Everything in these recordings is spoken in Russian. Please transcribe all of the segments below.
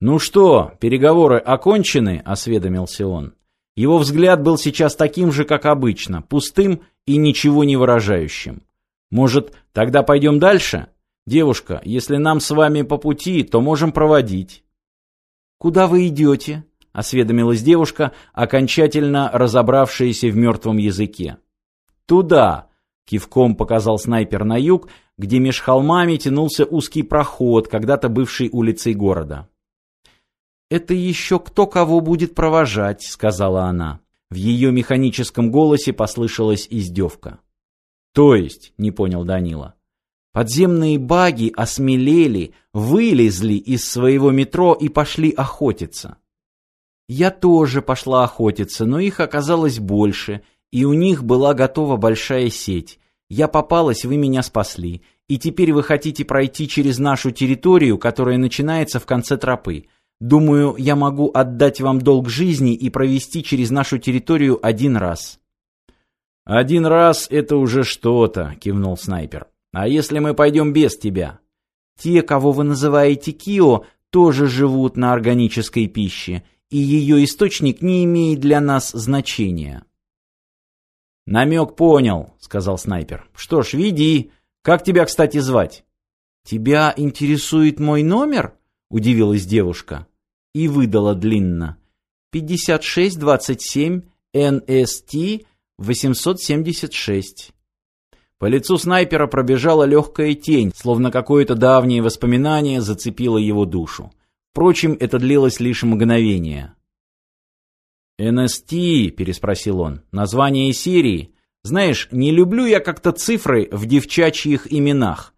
«Ну что, переговоры окончены?» – осведомился он. Его взгляд был сейчас таким же, как обычно, пустым и ничего не выражающим. «Может, тогда пойдем дальше? Девушка, если нам с вами по пути, то можем проводить». «Куда вы идете?» – осведомилась девушка, окончательно разобравшаяся в мертвом языке. «Туда!» – кивком показал снайпер на юг, где меж холмами тянулся узкий проход, когда-то бывший улицей города. «Это еще кто кого будет провожать», — сказала она. В ее механическом голосе послышалась издевка. «То есть?» — не понял Данила. «Подземные баги осмелели, вылезли из своего метро и пошли охотиться. Я тоже пошла охотиться, но их оказалось больше, и у них была готова большая сеть. Я попалась, вы меня спасли, и теперь вы хотите пройти через нашу территорию, которая начинается в конце тропы. Думаю, я могу отдать вам долг жизни и провести через нашу территорию один раз. Один раз это уже что-то, кивнул снайпер. А если мы пойдем без тебя? Те, кого вы называете Кио, тоже живут на органической пище, и ее источник не имеет для нас значения. Намек понял, сказал снайпер. Что ж, веди. Как тебя, кстати, звать? Тебя интересует мой номер? Удивилась девушка и выдала длинно. 5627 NST 876. По лицу снайпера пробежала легкая тень, словно какое-то давнее воспоминание зацепило его душу. Впрочем, это длилось лишь мгновение. «НСТ?» – переспросил он. «Название серии? Знаешь, не люблю я как-то цифры в девчачьих именах.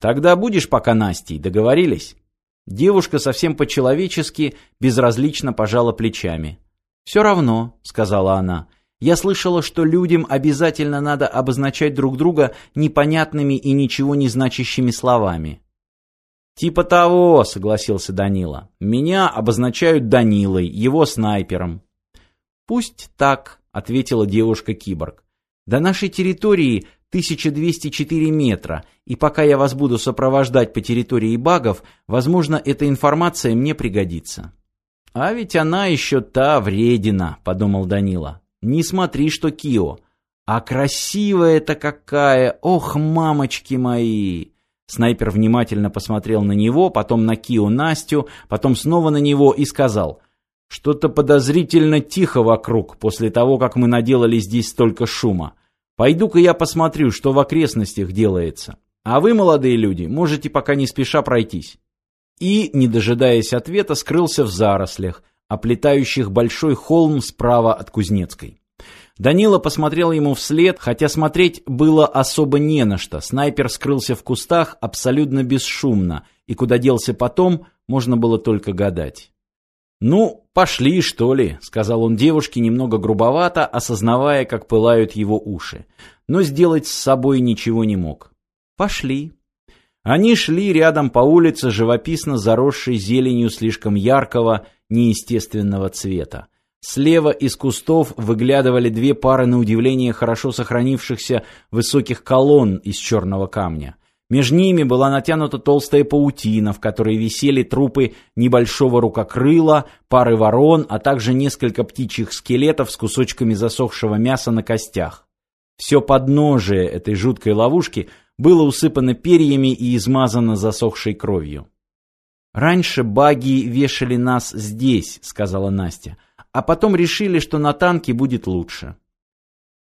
Тогда будешь пока Настей, договорились?» Девушка совсем по-человечески безразлично пожала плечами. «Все равно», — сказала она, — «я слышала, что людям обязательно надо обозначать друг друга непонятными и ничего не значащими словами». «Типа того», — согласился Данила. «Меня обозначают Данилой, его снайпером». «Пусть так», — ответила девушка-киборг. «До нашей территории 1204 метра, и пока я вас буду сопровождать по территории багов, возможно, эта информация мне пригодится». «А ведь она еще та вредина», — подумал Данила. «Не смотри, что Кио. А красивая-то какая! Ох, мамочки мои!» Снайпер внимательно посмотрел на него, потом на Кио Настю, потом снова на него и сказал, «Что-то подозрительно тихо вокруг после того, как мы наделали здесь столько шума. Пойду-ка я посмотрю, что в окрестностях делается. А вы, молодые люди, можете пока не спеша пройтись. И, не дожидаясь ответа, скрылся в зарослях, оплетающих большой холм справа от Кузнецкой. Данила посмотрел ему вслед, хотя смотреть было особо не на что. Снайпер скрылся в кустах абсолютно бесшумно, и куда делся потом, можно было только гадать. «Ну, пошли, что ли», — сказал он девушке немного грубовато, осознавая, как пылают его уши. Но сделать с собой ничего не мог. «Пошли». Они шли рядом по улице, живописно заросшей зеленью слишком яркого, неестественного цвета. Слева из кустов выглядывали две пары на удивление хорошо сохранившихся высоких колонн из черного камня. Между ними была натянута толстая паутина, в которой висели трупы небольшого рукокрыла, пары ворон, а также несколько птичьих скелетов с кусочками засохшего мяса на костях. Все подножие этой жуткой ловушки было усыпано перьями и измазано засохшей кровью. «Раньше баги вешали нас здесь», — сказала Настя, «а потом решили, что на танке будет лучше».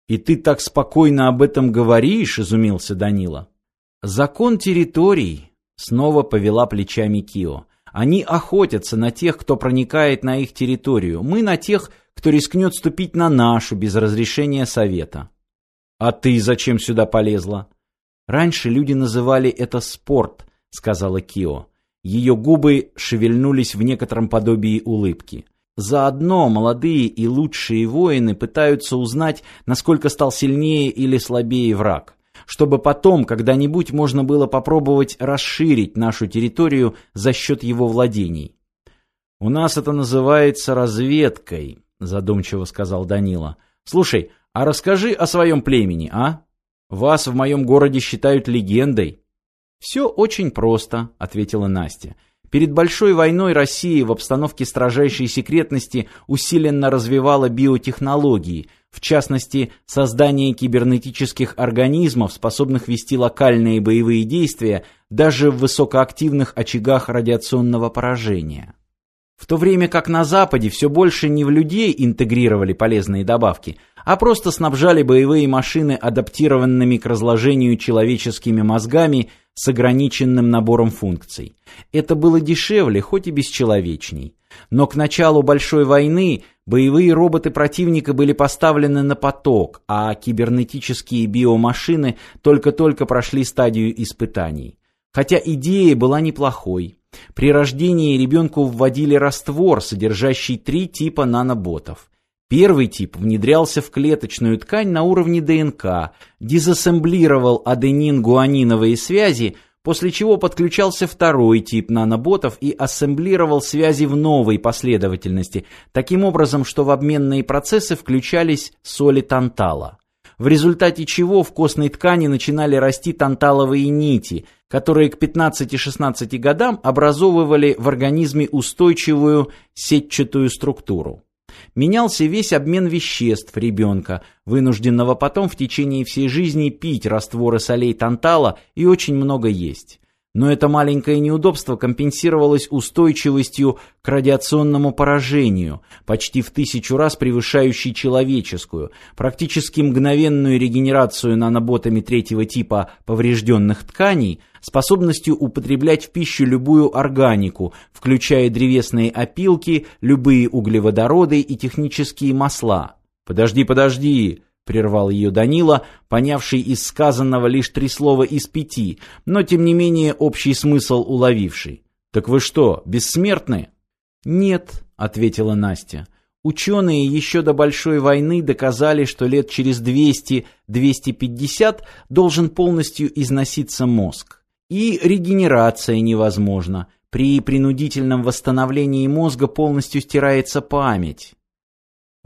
«И ты так спокойно об этом говоришь?» — изумился Данила. «Закон территорий», — снова повела плечами Кио. «Они охотятся на тех, кто проникает на их территорию. Мы на тех, кто рискнет ступить на нашу без разрешения совета». «А ты зачем сюда полезла?» «Раньше люди называли это спорт», — сказала Кио. Ее губы шевельнулись в некотором подобии улыбки. Заодно молодые и лучшие воины пытаются узнать, насколько стал сильнее или слабее враг чтобы потом когда-нибудь можно было попробовать расширить нашу территорию за счет его владений. «У нас это называется разведкой», — задумчиво сказал Данила. «Слушай, а расскажи о своем племени, а? Вас в моем городе считают легендой». «Все очень просто», — ответила Настя. Перед большой войной Россия в обстановке строжайшей секретности усиленно развивала биотехнологии, в частности, создание кибернетических организмов, способных вести локальные боевые действия даже в высокоактивных очагах радиационного поражения. В то время как на Западе все больше не в людей интегрировали полезные добавки, а просто снабжали боевые машины адаптированными к разложению человеческими мозгами с ограниченным набором функций. Это было дешевле, хоть и бесчеловечней. Но к началу Большой войны боевые роботы противника были поставлены на поток, а кибернетические биомашины только-только прошли стадию испытаний. Хотя идея была неплохой. При рождении ребенку вводили раствор, содержащий три типа наноботов. Первый тип внедрялся в клеточную ткань на уровне ДНК, дезассемблировал аденин-гуаниновые связи, после чего подключался второй тип наноботов и ассемблировал связи в новой последовательности, таким образом, что в обменные процессы включались соли тантала в результате чего в костной ткани начинали расти танталовые нити, которые к 15-16 годам образовывали в организме устойчивую сетчатую структуру. Менялся весь обмен веществ ребенка, вынужденного потом в течение всей жизни пить растворы солей тантала и очень много есть но это маленькое неудобство компенсировалось устойчивостью к радиационному поражению, почти в тысячу раз превышающей человеческую, практически мгновенную регенерацию наноботами третьего типа поврежденных тканей, способностью употреблять в пищу любую органику, включая древесные опилки, любые углеводороды и технические масла. «Подожди, подожди!» Прервал ее Данила, понявший из сказанного лишь три слова из пяти, но тем не менее общий смысл уловивший. Так вы что, бессмертны? Нет, ответила Настя. Ученые еще до большой войны доказали, что лет через 200-250 должен полностью износиться мозг. И регенерация невозможна. При принудительном восстановлении мозга полностью стирается память.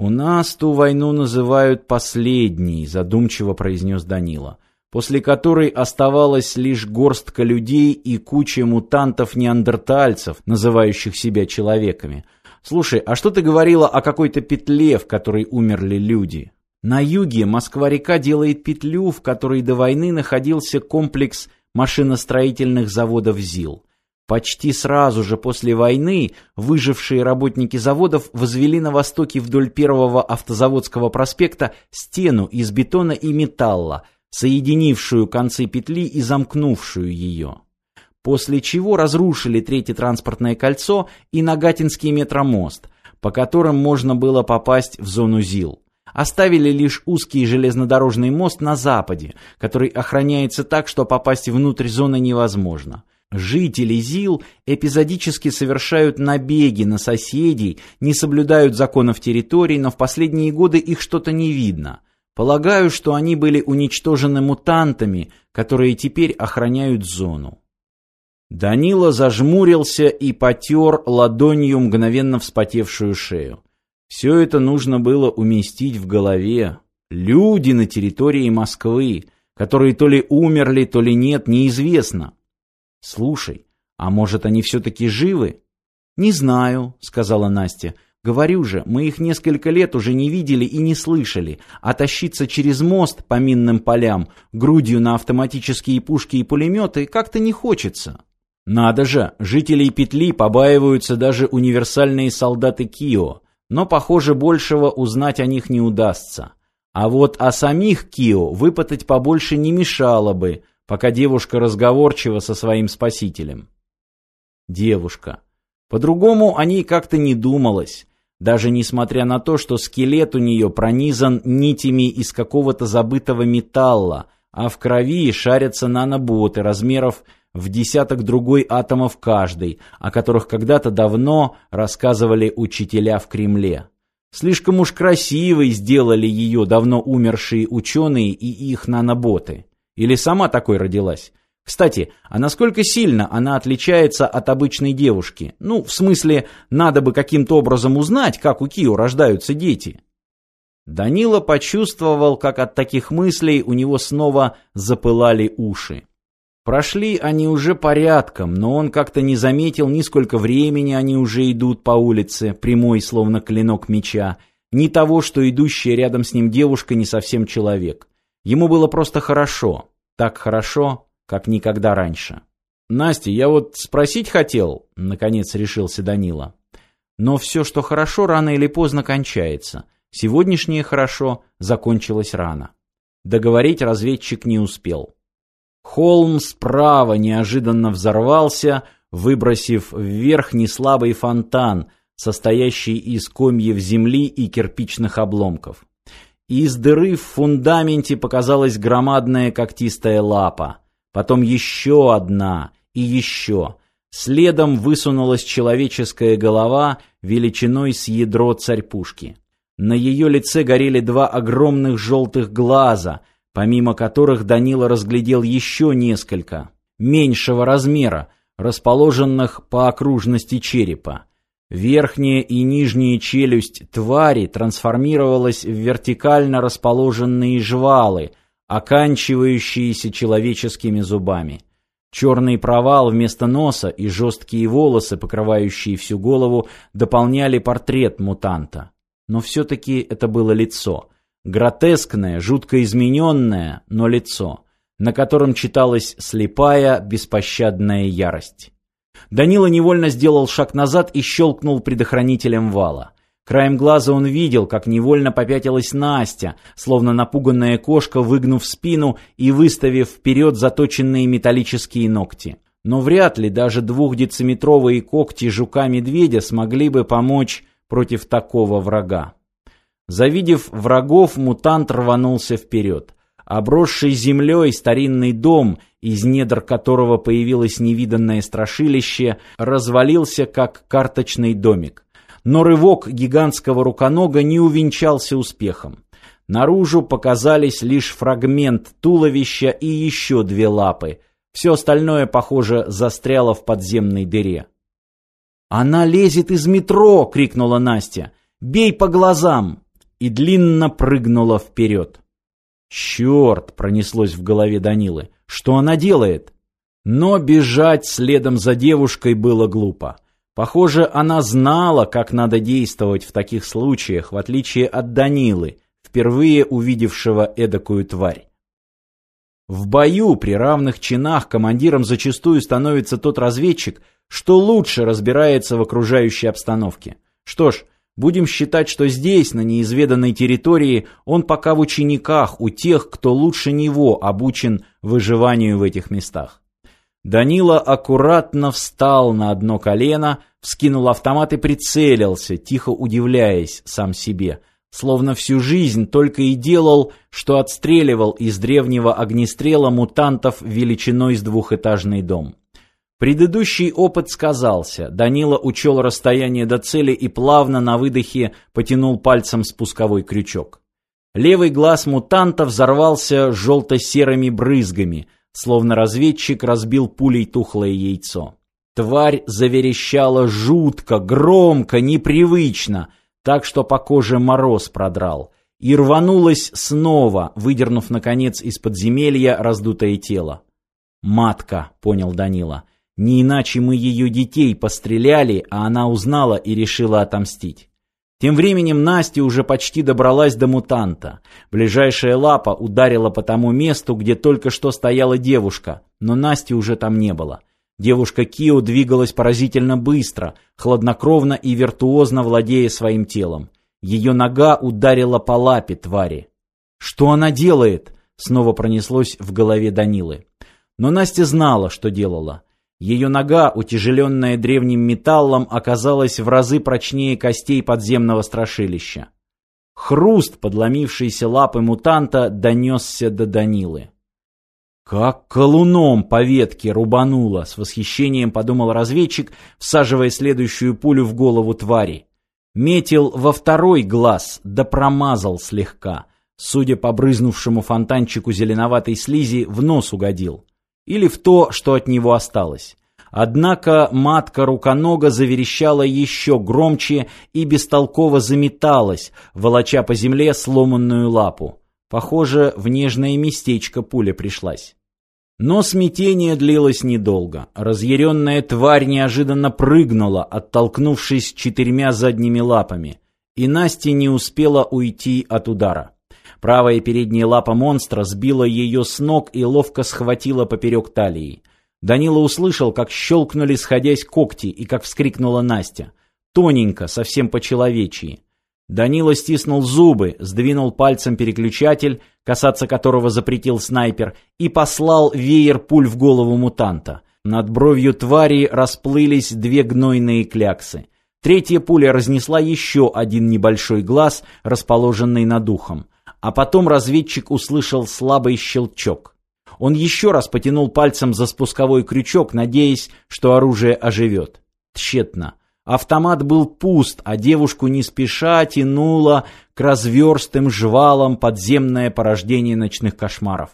«У нас ту войну называют последней», — задумчиво произнес Данила, после которой оставалась лишь горстка людей и куча мутантов-неандертальцев, называющих себя человеками. «Слушай, а что ты говорила о какой-то петле, в которой умерли люди?» На юге Москва-река делает петлю, в которой до войны находился комплекс машиностроительных заводов ЗИЛ. Почти сразу же после войны выжившие работники заводов возвели на востоке вдоль первого автозаводского проспекта стену из бетона и металла, соединившую концы петли и замкнувшую ее. После чего разрушили третье транспортное кольцо и Нагатинский метромост, по которым можно было попасть в зону ЗИЛ. Оставили лишь узкий железнодорожный мост на западе, который охраняется так, что попасть внутрь зоны невозможно. Жители ЗИЛ эпизодически совершают набеги на соседей, не соблюдают законов территории, но в последние годы их что-то не видно. Полагаю, что они были уничтожены мутантами, которые теперь охраняют зону. Данила зажмурился и потер ладонью мгновенно вспотевшую шею. Все это нужно было уместить в голове. Люди на территории Москвы, которые то ли умерли, то ли нет, неизвестно. «Слушай, а может, они все-таки живы?» «Не знаю», — сказала Настя. «Говорю же, мы их несколько лет уже не видели и не слышали, а тащиться через мост по минным полям, грудью на автоматические пушки и пулеметы как-то не хочется». «Надо же, жителей петли побаиваются даже универсальные солдаты Кио, но, похоже, большего узнать о них не удастся. А вот о самих Кио выпытать побольше не мешало бы, пока девушка разговорчива со своим спасителем. Девушка. По-другому о ней как-то не думалось, даже несмотря на то, что скелет у нее пронизан нитями из какого-то забытого металла, а в крови шарятся наноботы размеров в десяток другой атомов каждый, о которых когда-то давно рассказывали учителя в Кремле. Слишком уж красивой сделали ее давно умершие ученые и их наноботы. Или сама такой родилась? Кстати, а насколько сильно она отличается от обычной девушки? Ну, в смысле, надо бы каким-то образом узнать, как у Кио рождаются дети. Данила почувствовал, как от таких мыслей у него снова запылали уши. Прошли они уже порядком, но он как-то не заметил ни сколько времени они уже идут по улице, прямой, словно клинок меча, ни того, что идущая рядом с ним девушка не совсем человек. Ему было просто хорошо, так хорошо, как никогда раньше. «Настя, я вот спросить хотел», — наконец решился Данила. «Но все, что хорошо, рано или поздно кончается. Сегодняшнее хорошо закончилось рано». Договорить разведчик не успел. Холм справа неожиданно взорвался, выбросив вверх неслабый фонтан, состоящий из комьев земли и кирпичных обломков. Из дыры в фундаменте показалась громадная когтистая лапа. Потом еще одна и еще. Следом высунулась человеческая голова величиной с ядро царь-пушки. На ее лице горели два огромных желтых глаза — помимо которых Данила разглядел еще несколько, меньшего размера, расположенных по окружности черепа. Верхняя и нижняя челюсть твари трансформировалась в вертикально расположенные жвалы, оканчивающиеся человеческими зубами. Черный провал вместо носа и жесткие волосы, покрывающие всю голову, дополняли портрет мутанта. Но все-таки это было лицо — Гротескное, жутко измененное, но лицо, на котором читалась слепая, беспощадная ярость. Данила невольно сделал шаг назад и щелкнул предохранителем вала. Краем глаза он видел, как невольно попятилась Настя, словно напуганная кошка, выгнув спину и выставив вперед заточенные металлические ногти. Но вряд ли даже двухдециметровые когти жука-медведя смогли бы помочь против такого врага. Завидев врагов, мутант рванулся вперед. Обросший землей старинный дом, из недр которого появилось невиданное страшилище, развалился как карточный домик. Но рывок гигантского руконога не увенчался успехом. Наружу показались лишь фрагмент туловища и еще две лапы. Все остальное, похоже, застряло в подземной дыре. «Она лезет из метро!» — крикнула Настя. «Бей по глазам!» и длинно прыгнула вперед. «Черт!» — пронеслось в голове Данилы. «Что она делает?» Но бежать следом за девушкой было глупо. Похоже, она знала, как надо действовать в таких случаях, в отличие от Данилы, впервые увидевшего эдакую тварь. В бою при равных чинах командиром зачастую становится тот разведчик, что лучше разбирается в окружающей обстановке. Что ж, Будем считать, что здесь, на неизведанной территории, он пока в учениках у тех, кто лучше него обучен выживанию в этих местах. Данила аккуратно встал на одно колено, вскинул автомат и прицелился, тихо удивляясь сам себе, словно всю жизнь только и делал, что отстреливал из древнего огнестрела мутантов величиной с двухэтажный дом. Предыдущий опыт сказался. Данила учел расстояние до цели и плавно на выдохе потянул пальцем спусковой крючок. Левый глаз мутанта взорвался желто-серыми брызгами, словно разведчик разбил пулей тухлое яйцо. Тварь заверещала жутко, громко, непривычно, так что по коже мороз продрал. И рванулась снова, выдернув, наконец, из подземелья раздутое тело. «Матка», — понял Данила, — не иначе мы ее детей постреляли, а она узнала и решила отомстить. Тем временем Настя уже почти добралась до мутанта. Ближайшая лапа ударила по тому месту, где только что стояла девушка, но Насти уже там не было. Девушка Кио двигалась поразительно быстро, хладнокровно и виртуозно владея своим телом. Ее нога ударила по лапе твари. «Что она делает?» — снова пронеслось в голове Данилы. Но Настя знала, что делала. Ее нога, утяжеленная древним металлом, оказалась в разы прочнее костей подземного страшилища. Хруст подломившейся лапы мутанта донесся до Данилы. «Как колуном по ветке рубануло!» — с восхищением подумал разведчик, всаживая следующую пулю в голову твари. Метил во второй глаз, да промазал слегка. Судя по брызнувшему фонтанчику зеленоватой слизи, в нос угодил или в то, что от него осталось. Однако матка руконога заверещала еще громче и бестолково заметалась, волоча по земле сломанную лапу. Похоже, в нежное местечко пуля пришлась. Но смятение длилось недолго. Разъяренная тварь неожиданно прыгнула, оттолкнувшись четырьмя задними лапами, и Настя не успела уйти от удара. Правая передняя лапа монстра сбила ее с ног и ловко схватила поперек талии. Данила услышал, как щелкнули, сходясь когти, и как вскрикнула Настя. Тоненько, совсем по-человечьи. Данила стиснул зубы, сдвинул пальцем переключатель, касаться которого запретил снайпер, и послал веер пуль в голову мутанта. Над бровью твари расплылись две гнойные кляксы. Третья пуля разнесла еще один небольшой глаз, расположенный над ухом. А потом разведчик услышал слабый щелчок. Он еще раз потянул пальцем за спусковой крючок, надеясь, что оружие оживет. Тщетно. Автомат был пуст, а девушку не спеша тянуло к разверстым жвалам подземное порождение ночных кошмаров.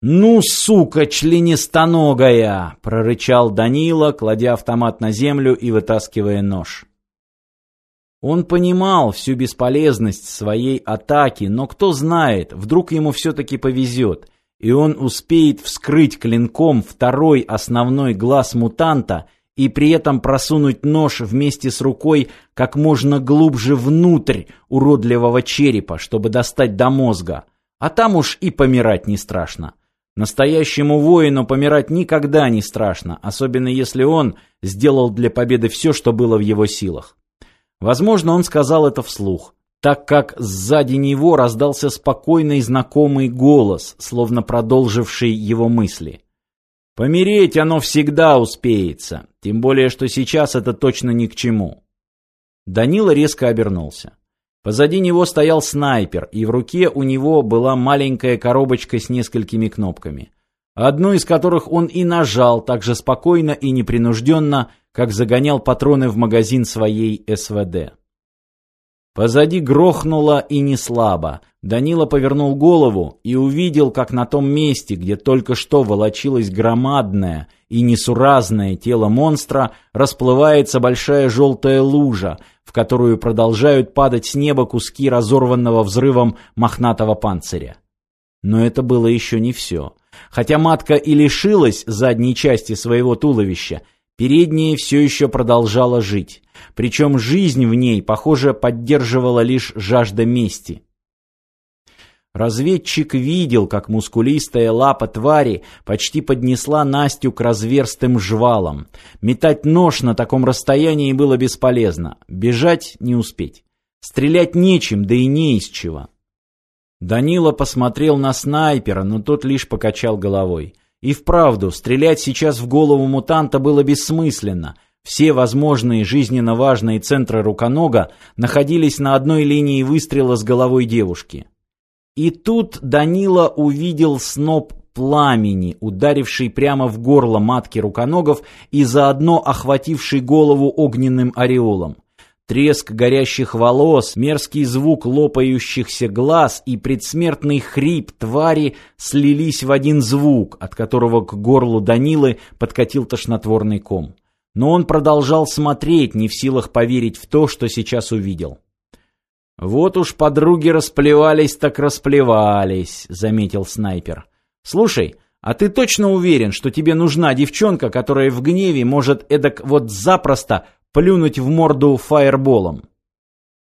«Ну, сука, членистоногая!» — прорычал Данила, кладя автомат на землю и вытаскивая нож. Он понимал всю бесполезность своей атаки, но кто знает, вдруг ему все-таки повезет, и он успеет вскрыть клинком второй основной глаз мутанта и при этом просунуть нож вместе с рукой как можно глубже внутрь уродливого черепа, чтобы достать до мозга. А там уж и помирать не страшно. Настоящему воину помирать никогда не страшно, особенно если он сделал для победы все, что было в его силах. Возможно, он сказал это вслух, так как сзади него раздался спокойный знакомый голос, словно продолживший его мысли. «Помереть оно всегда успеется, тем более, что сейчас это точно ни к чему». Данила резко обернулся. Позади него стоял снайпер, и в руке у него была маленькая коробочка с несколькими кнопками. Одну из которых он и нажал так же спокойно и непринужденно, как загонял патроны в магазин своей СВД. Позади грохнуло и не слабо. Данила повернул голову и увидел, как на том месте, где только что волочилось громадное и несуразное тело монстра, расплывается большая желтая лужа, в которую продолжают падать с неба куски разорванного взрывом мохнатого панциря. Но это было еще не все. Хотя матка и лишилась задней части своего туловища, Передняя все еще продолжала жить. Причем жизнь в ней, похоже, поддерживала лишь жажда мести. Разведчик видел, как мускулистая лапа твари почти поднесла Настю к разверстым жвалам. Метать нож на таком расстоянии было бесполезно. Бежать не успеть. Стрелять нечем, да и не из чего. Данила посмотрел на снайпера, но тот лишь покачал головой. И вправду, стрелять сейчас в голову мутанта было бессмысленно. Все возможные жизненно важные центры руконога находились на одной линии выстрела с головой девушки. И тут Данила увидел сноп пламени, ударивший прямо в горло матки руконогов и заодно охвативший голову огненным ореолом. Треск горящих волос, мерзкий звук лопающихся глаз и предсмертный хрип твари слились в один звук, от которого к горлу Данилы подкатил тошнотворный ком. Но он продолжал смотреть, не в силах поверить в то, что сейчас увидел. «Вот уж подруги расплевались так расплевались», — заметил снайпер. «Слушай, а ты точно уверен, что тебе нужна девчонка, которая в гневе может эдак вот запросто плюнуть в морду фаерболом.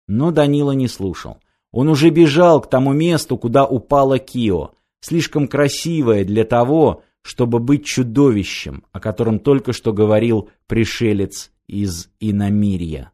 Но Данила не слушал. Он уже бежал к тому месту, куда упала Кио, слишком красивая для того, чтобы быть чудовищем, о котором только что говорил пришелец из Иномирья.